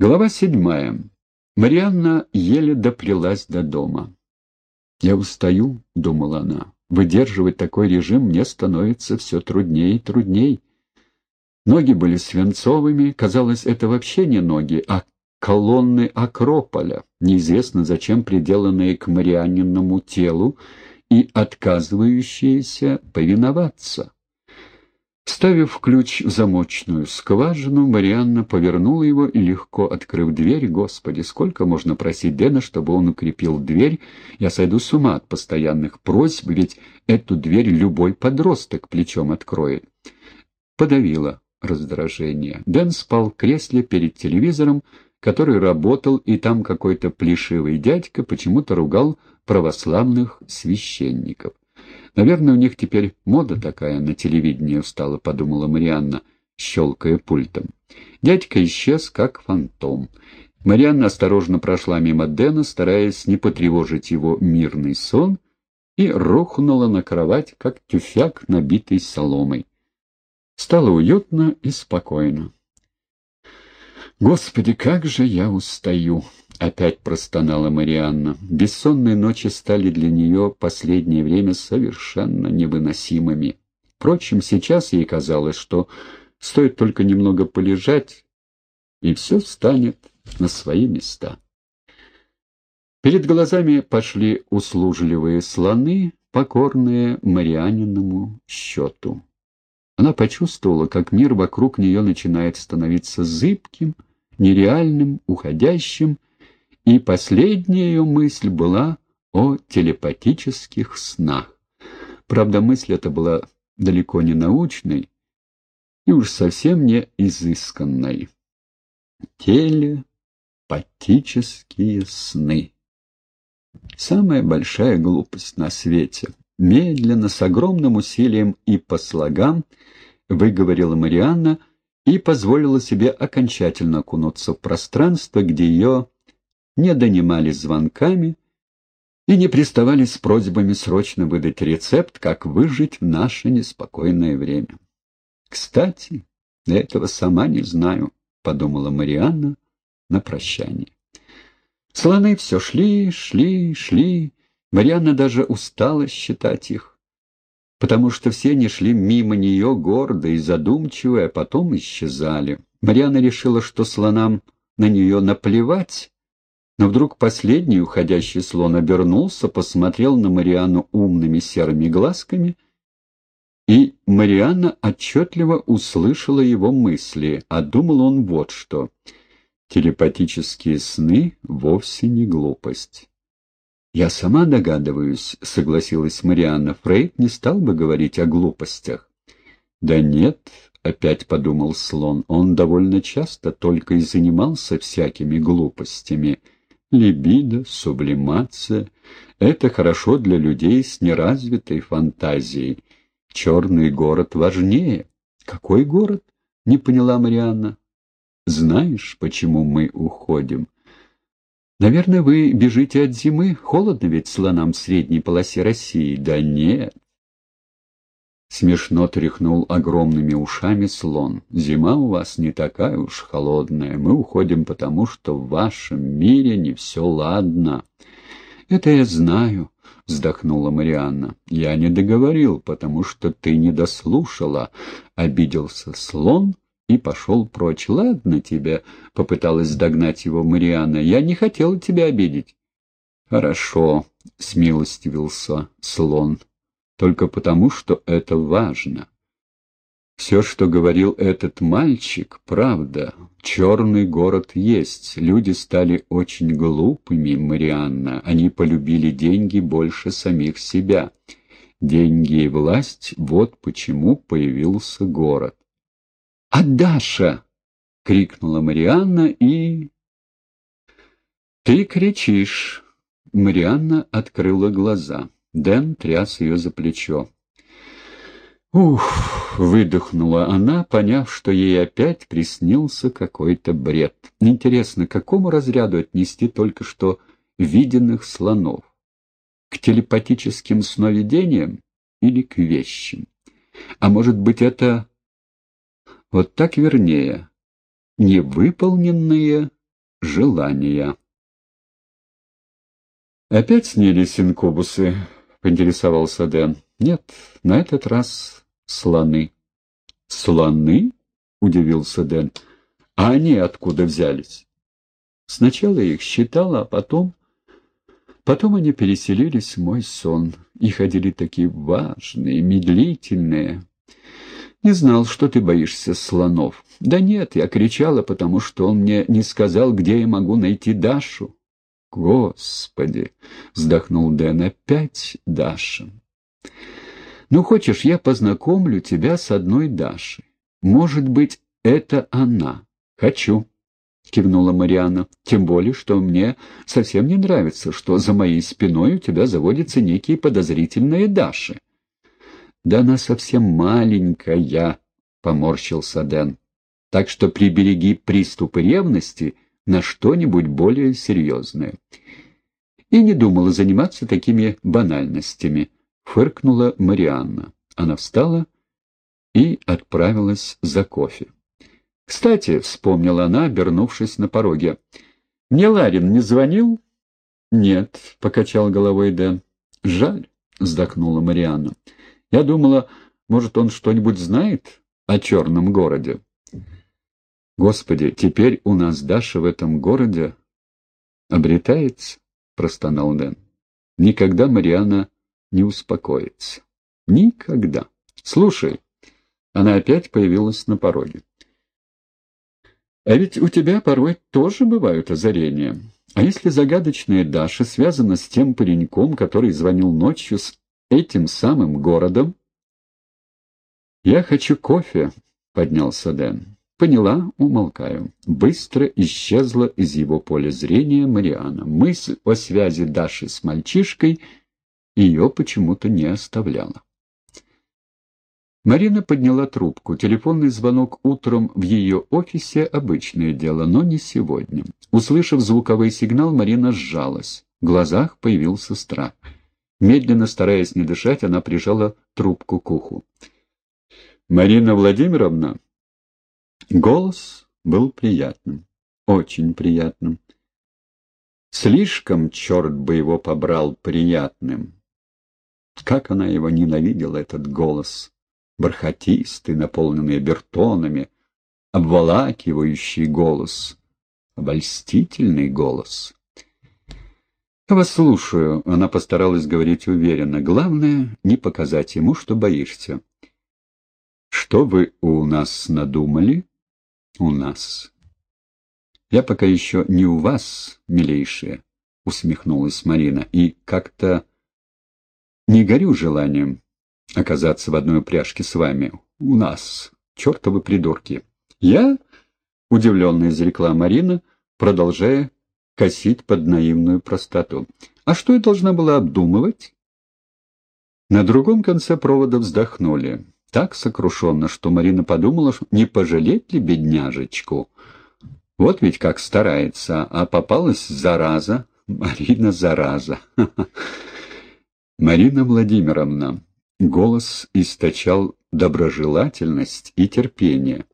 Глава седьмая. Марианна еле доплелась до дома. «Я устаю», — думала она. «Выдерживать такой режим мне становится все труднее и трудней». Ноги были свинцовыми, казалось, это вообще не ноги, а колонны Акрополя, неизвестно зачем приделанные к Марианиному телу и отказывающиеся повиноваться. Ставив ключ в замочную скважину, Марианна повернула его и, легко открыв дверь, «Господи, сколько можно просить Дэна, чтобы он укрепил дверь? Я сойду с ума от постоянных просьб, ведь эту дверь любой подросток плечом откроет». Подавила раздражение. Дэн спал в кресле перед телевизором, который работал, и там какой-то плешивый дядька почему-то ругал православных священников. Наверное, у них теперь мода такая на телевидении устала, подумала Марианна, щелкая пультом. Дядька исчез, как фантом. Марианна осторожно прошла мимо Дэна, стараясь не потревожить его мирный сон, и рухнула на кровать, как тюфяк, набитый соломой. Стало уютно и спокойно. «Господи, как же я устаю!» — опять простонала Марианна. Бессонные ночи стали для нее последнее время совершенно невыносимыми. Впрочем, сейчас ей казалось, что стоит только немного полежать, и все встанет на свои места. Перед глазами пошли услужливые слоны, покорные Марианиному счету. Она почувствовала, как мир вокруг нее начинает становиться зыбким, нереальным, уходящим, и последняя ее мысль была о телепатических снах. Правда, мысль эта была далеко не научной и уж совсем не изысканной. Телепатические сны. Самая большая глупость на свете. Медленно, с огромным усилием и по слогам, выговорила Марианна и позволила себе окончательно окунуться в пространство, где ее не донимали звонками и не приставали с просьбами срочно выдать рецепт, как выжить в наше неспокойное время. «Кстати, я этого сама не знаю», — подумала Марианна на прощание. Слоны все шли, шли, шли. Марианна даже устала считать их, потому что все они шли мимо нее гордо и задумчиво, а потом исчезали. Марианна решила, что слонам на нее наплевать, но вдруг последний уходящий слон обернулся, посмотрел на Марианну умными серыми глазками, и Марианна отчетливо услышала его мысли, а думал он вот что. Телепатические сны вовсе не глупость. «Я сама догадываюсь», — согласилась Марианна. «Фрейд не стал бы говорить о глупостях». «Да нет», — опять подумал слон, — «он довольно часто только и занимался всякими глупостями». Либидо, сублимация — это хорошо для людей с неразвитой фантазией. Черный город важнее. Какой город? — не поняла Марианна. Знаешь, почему мы уходим? Наверное, вы бежите от зимы. Холодно ведь слонам в средней полосе России. Да нет, Смешно тряхнул огромными ушами слон. «Зима у вас не такая уж холодная. Мы уходим потому, что в вашем мире не все ладно». «Это я знаю», — вздохнула Марианна. «Я не договорил, потому что ты не дослушала». Обиделся слон и пошел прочь. «Ладно тебе», — попыталась догнать его Марианна. «Я не хотела тебя обидеть». «Хорошо», — смилостивился слон только потому, что это важно. Все, что говорил этот мальчик, правда. Черный город есть. Люди стали очень глупыми, Марианна. Они полюбили деньги больше самих себя. Деньги и власть — вот почему появился город. «А Даша!» — крикнула Марианна и... «Ты кричишь!» Марианна открыла глаза. Дэн тряс ее за плечо. «Ух!» — выдохнула она, поняв, что ей опять приснился какой-то бред. Интересно, к какому разряду отнести только что виденных слонов? К телепатическим сновидениям или к вещам? А может быть, это... Вот так вернее. Невыполненные желания. «Опять снились инкубусы?» — поинтересовался Дэн. «Нет, на этот раз слоны». «Слоны?» — удивился Дэн. «А они откуда взялись?» «Сначала их считала, а потом...» Потом они переселились в мой сон и ходили такие важные, медлительные. Не знал, что ты боишься слонов. Да нет, я кричала, потому что он мне не сказал, где я могу найти Дашу. Господи, вздохнул Дэн, опять Даша. Ну, хочешь, я познакомлю тебя с одной Дашей. Может быть, это она. Хочу. — кивнула Мариана. «Тем более, что мне совсем не нравится, что за моей спиной у тебя заводятся некие подозрительные Даши». «Да она совсем маленькая», — поморщился Дэн. «Так что прибереги приступы ревности на что-нибудь более серьезное». И не думала заниматься такими банальностями, — фыркнула Марианна. Она встала и отправилась за кофе. «Кстати», — вспомнила она, обернувшись на пороге, — «мне Ларин не звонил?» «Нет», — покачал головой Дэн. «Жаль», — вздохнула Марианна. «Я думала, может, он что-нибудь знает о черном городе?» «Господи, теперь у нас Даша в этом городе обретается?» — простонал Дэн. «Никогда Марианна не успокоится. Никогда. Слушай». Она опять появилась на пороге. А ведь у тебя порой тоже бывают озарения. А если загадочная Даша связана с тем пареньком, который звонил ночью с этим самым городом? «Я хочу кофе», — поднялся Дэн. «Поняла, умолкаю». Быстро исчезла из его поля зрения Мариана. Мысль о связи Даши с мальчишкой ее почему-то не оставляла. Марина подняла трубку. Телефонный звонок утром в ее офисе — обычное дело, но не сегодня. Услышав звуковой сигнал, Марина сжалась. В глазах появился страх. Медленно, стараясь не дышать, она прижала трубку к уху. «Марина Владимировна?» Голос был приятным, очень приятным. Слишком, черт бы его побрал, приятным. Как она его ненавидела, этот голос! бархатистый, наполненный обертонами, обволакивающий голос, обольстительный голос. «Я вас слушаю», — она постаралась говорить уверенно. «Главное, не показать ему, что боишься». «Что вы у нас надумали?» «У нас». «Я пока еще не у вас, милейшая», — усмехнулась Марина, — «и как-то не горю желанием оказаться в одной упряжке с вами. У нас, чертовы придурки. Я, удивленно изрекла Марина, продолжая косить под наивную простоту. А что я должна была обдумывать? На другом конце провода вздохнули. Так сокрушенно, что Марина подумала, не пожалеть ли бедняжечку. Вот ведь как старается, а попалась зараза. Марина зараза. Марина Владимировна, Голос источал доброжелательность и терпение.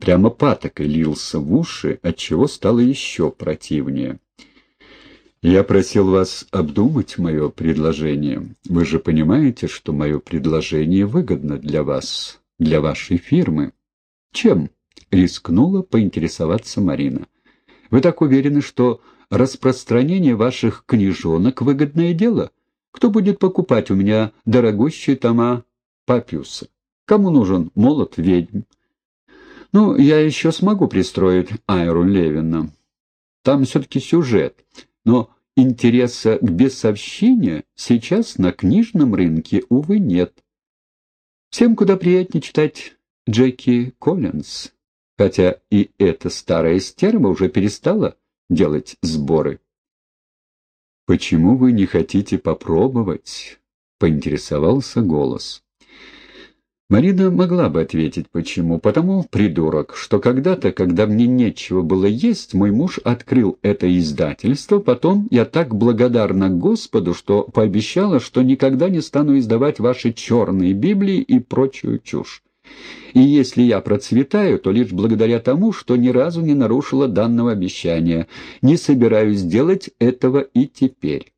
Прямо патокой лился в уши, отчего стало еще противнее. «Я просил вас обдумать мое предложение. Вы же понимаете, что мое предложение выгодно для вас, для вашей фирмы». «Чем?» — рискнула поинтересоваться Марина. «Вы так уверены, что распространение ваших книжонок — выгодное дело?» Кто будет покупать у меня дорогущие тома Папиуса? Кому нужен молот ведьм? Ну, я еще смогу пристроить Айру Левина. Там все-таки сюжет. Но интереса к бесовщине сейчас на книжном рынке, увы, нет. Всем куда приятнее читать Джеки Коллинз, хотя и эта старая стерва уже перестала делать сборы. «Почему вы не хотите попробовать?» — поинтересовался голос. Марина могла бы ответить, почему. Потому, придурок, что когда-то, когда мне нечего было есть, мой муж открыл это издательство, потом я так благодарна Господу, что пообещала, что никогда не стану издавать ваши черные Библии и прочую чушь. И если я процветаю, то лишь благодаря тому, что ни разу не нарушила данного обещания. Не собираюсь делать этого и теперь.